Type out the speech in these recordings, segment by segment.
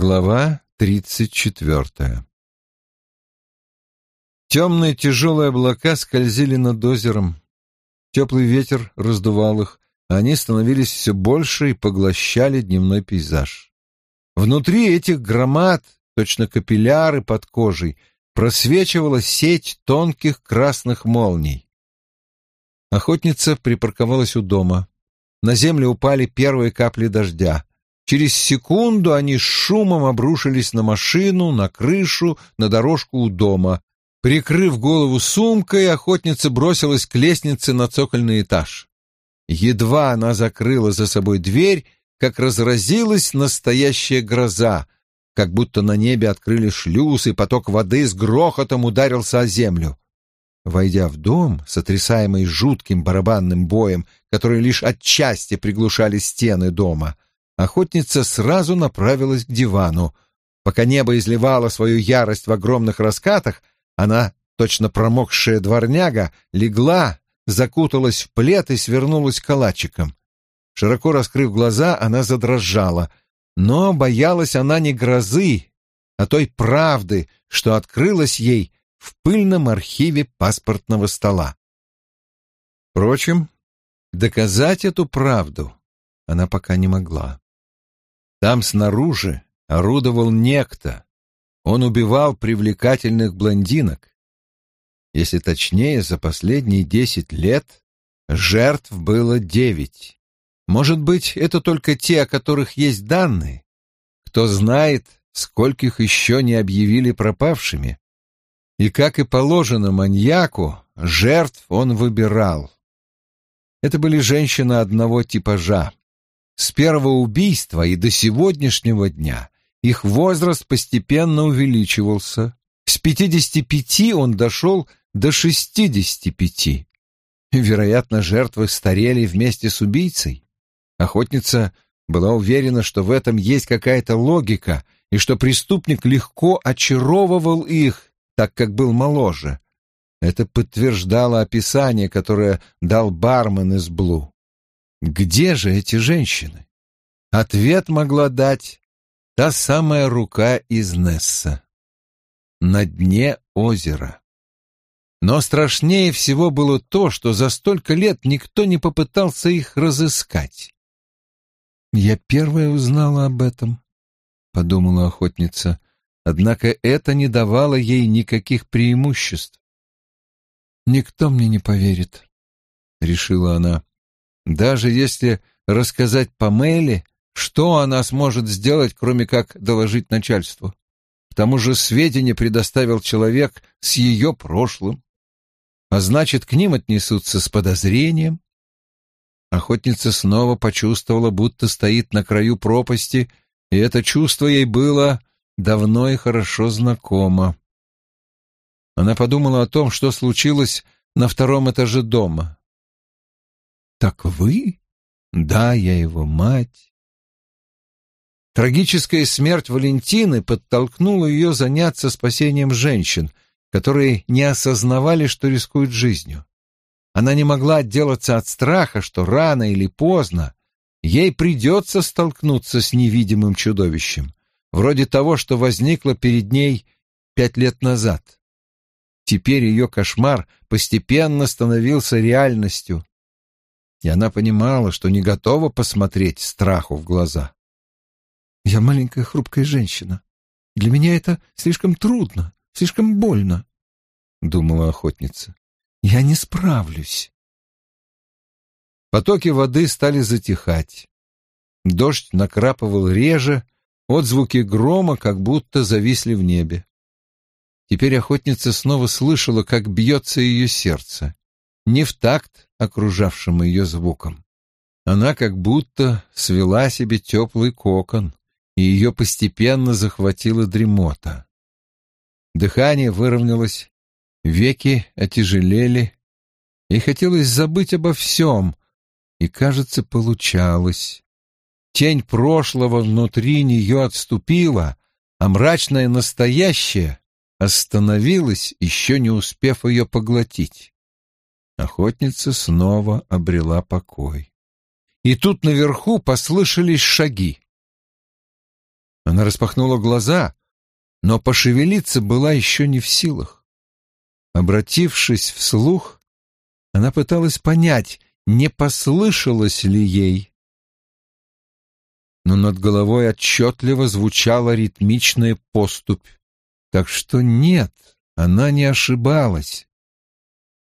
Глава тридцать четвертая Темные тяжелые облака скользили над озером. Теплый ветер раздувал их, а они становились все больше и поглощали дневной пейзаж. Внутри этих громад, точно капилляры под кожей, просвечивала сеть тонких красных молний. Охотница припарковалась у дома. На землю упали первые капли дождя. Через секунду они с шумом обрушились на машину, на крышу, на дорожку у дома. Прикрыв голову сумкой, охотница бросилась к лестнице на цокольный этаж. Едва она закрыла за собой дверь, как разразилась настоящая гроза, как будто на небе открыли шлюз, и поток воды с грохотом ударился о землю. Войдя в дом, сотрясаемый жутким барабанным боем, который лишь отчасти приглушали стены дома, — охотница сразу направилась к дивану. Пока небо изливало свою ярость в огромных раскатах, она, точно промокшая дворняга, легла, закуталась в плед и свернулась калачиком. Широко раскрыв глаза, она задрожала, но боялась она не грозы, а той правды, что открылась ей в пыльном архиве паспортного стола. Впрочем, доказать эту правду она пока не могла. Там снаружи орудовал некто. Он убивал привлекательных блондинок. Если точнее, за последние десять лет жертв было девять. Может быть, это только те, о которых есть данные. Кто знает, скольких еще не объявили пропавшими. И, как и положено маньяку, жертв он выбирал. Это были женщины одного типажа. С первого убийства и до сегодняшнего дня их возраст постепенно увеличивался. С 55 он дошел до 65. Вероятно, жертвы старели вместе с убийцей. Охотница была уверена, что в этом есть какая-то логика, и что преступник легко очаровывал их, так как был моложе. Это подтверждало описание, которое дал бармен из Блу. Где же эти женщины? Ответ могла дать та самая рука из Несса. На дне озера. Но страшнее всего было то, что за столько лет никто не попытался их разыскать. «Я первая узнала об этом», — подумала охотница, однако это не давало ей никаких преимуществ. «Никто мне не поверит», — решила она. Даже если рассказать Памеле, что она сможет сделать, кроме как доложить начальству? К тому же сведения предоставил человек с ее прошлым. А значит, к ним отнесутся с подозрением. Охотница снова почувствовала, будто стоит на краю пропасти, и это чувство ей было давно и хорошо знакомо. Она подумала о том, что случилось на втором этаже дома. «Так вы?» «Да, я его мать». Трагическая смерть Валентины подтолкнула ее заняться спасением женщин, которые не осознавали, что рискуют жизнью. Она не могла отделаться от страха, что рано или поздно ей придется столкнуться с невидимым чудовищем, вроде того, что возникло перед ней пять лет назад. Теперь ее кошмар постепенно становился реальностью, и она понимала, что не готова посмотреть страху в глаза. «Я маленькая хрупкая женщина. Для меня это слишком трудно, слишком больно», — думала охотница. «Я не справлюсь». Потоки воды стали затихать. Дождь накрапывал реже, отзвуки грома как будто зависли в небе. Теперь охотница снова слышала, как бьется ее сердце не в такт окружавшим ее звуком. Она как будто свела себе теплый кокон, и ее постепенно захватила дремота. Дыхание выровнялось, веки отяжелели, и хотелось забыть обо всем, и, кажется, получалось. Тень прошлого внутри нее отступила, а мрачное настоящее остановилось, еще не успев ее поглотить. Охотница снова обрела покой. И тут наверху послышались шаги. Она распахнула глаза, но пошевелиться была еще не в силах. Обратившись вслух, она пыталась понять, не послышалось ли ей. Но над головой отчетливо звучала ритмичная поступь, так что нет, она не ошибалась.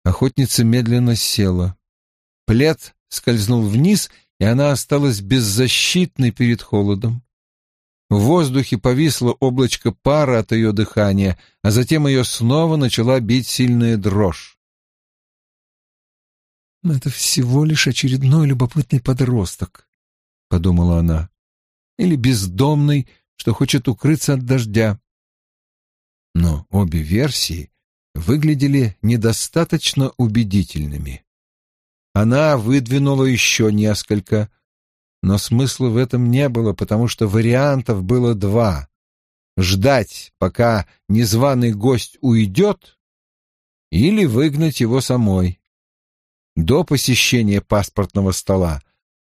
Охотница медленно села. Плед скользнул вниз, и она осталась беззащитной перед холодом. В воздухе повисло облачко пара от ее дыхания, а затем ее снова начала бить сильная дрожь. «Это всего лишь очередной любопытный подросток», — подумала она, — «или бездомный, что хочет укрыться от дождя». Но обе версии выглядели недостаточно убедительными. Она выдвинула еще несколько, но смысла в этом не было, потому что вариантов было два. Ждать, пока незваный гость уйдет, или выгнать его самой. До посещения паспортного стола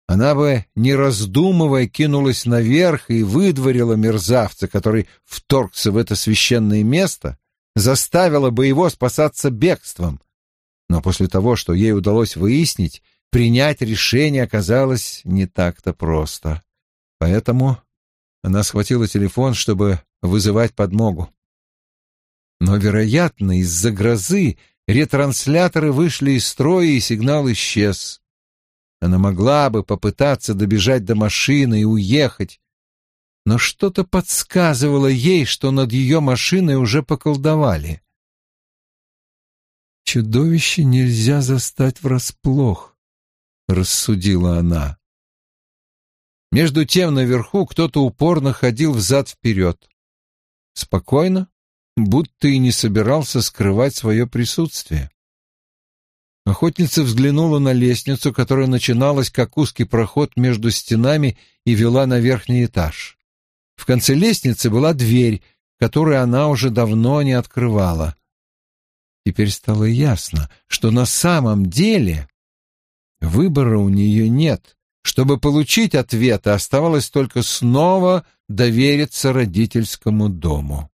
она бы, не раздумывая, кинулась наверх и выдворила мерзавца, который вторгся в это священное место, заставила бы его спасаться бегством. Но после того, что ей удалось выяснить, принять решение оказалось не так-то просто. Поэтому она схватила телефон, чтобы вызывать подмогу. Но, вероятно, из-за грозы ретрансляторы вышли из строя, и сигнал исчез. Она могла бы попытаться добежать до машины и уехать, но что-то подсказывало ей, что над ее машиной уже поколдовали. «Чудовище нельзя застать врасплох», — рассудила она. Между тем наверху кто-то упорно ходил взад-вперед. Спокойно, будто и не собирался скрывать свое присутствие. Охотница взглянула на лестницу, которая начиналась как узкий проход между стенами и вела на верхний этаж. В конце лестницы была дверь, которую она уже давно не открывала. Теперь стало ясно, что на самом деле выбора у нее нет. Чтобы получить ответы, оставалось только снова довериться родительскому дому.